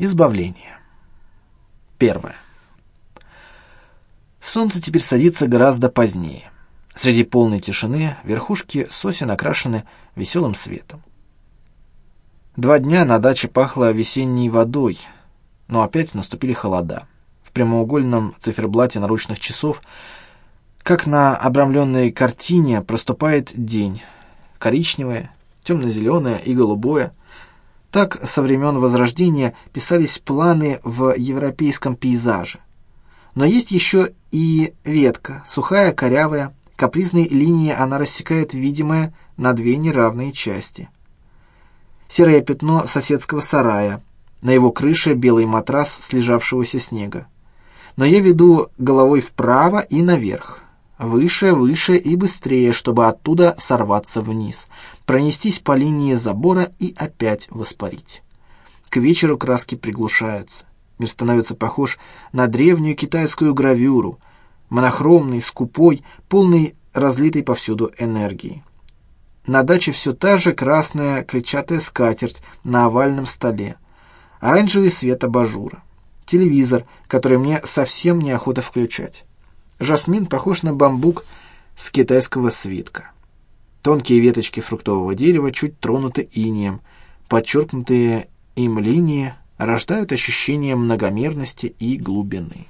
Избавление. Первое. Солнце теперь садится гораздо позднее. Среди полной тишины верхушки сосен окрашены веселым светом. Два дня на даче пахло весенней водой, но опять наступили холода. В прямоугольном циферблате наручных часов, как на обрамленной картине, проступает день. Коричневое, темно-зеленое и голубое. Так со времен Возрождения писались планы в европейском пейзаже. Но есть еще и ветка, сухая, корявая, капризной линией она рассекает видимое на две неравные части. Серое пятно соседского сарая, на его крыше белый матрас слежавшегося снега. Но я веду головой вправо и наверх, выше, выше и быстрее, чтобы оттуда сорваться вниз, пронестись по линии забора и опять воспарить. К вечеру краски приглушаются. Мир становится похож на древнюю китайскую гравюру, монохромный, скупой, полный разлитой повсюду энергии. На даче все та же красная клетчатая скатерть на овальном столе, оранжевый свет абажура, телевизор, который мне совсем неохота включать. Жасмин похож на бамбук с китайского свитка. Тонкие веточки фруктового дерева чуть тронуты инием, подчеркнутые им линии рождают ощущение многомерности и глубины.